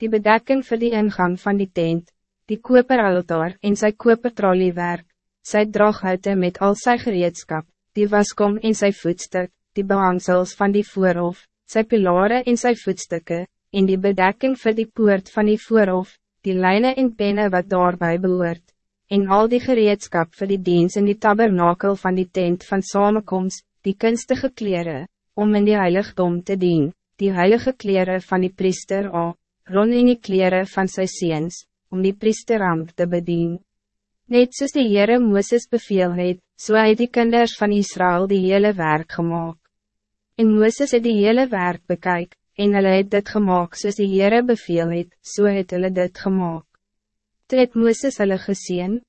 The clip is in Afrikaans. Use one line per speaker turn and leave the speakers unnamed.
die bedekking voor die ingang van die tent, die koperaltaar en sy kopertroliewerk, sy draaghoute met al sy gereedskap, die waskom en sy voetstuk, die behangsels van die voorhof, sy pilare en sy voetstukke, en die bedekking voor die poort van die voorhof, die lijnen en penne wat daarbij behoort, en al die gereedskap voor die diens in die tabernakel van die tent van samenkomst, die kunstige kleren, om in die heiligdom te dienen, die heilige kleren van die priester A rond in die kleren van sy seens, om die priesteramp te bedien. Net soos die Heere Mooses beveel het, so het die kinders van Israël die hele werk gemaakt. En Mooses het die hele werk bekyk, en hulle het dit gemaakt soos die Heere beveel het, so het hulle dit gemaakt. Toe het Mooses hulle gezien,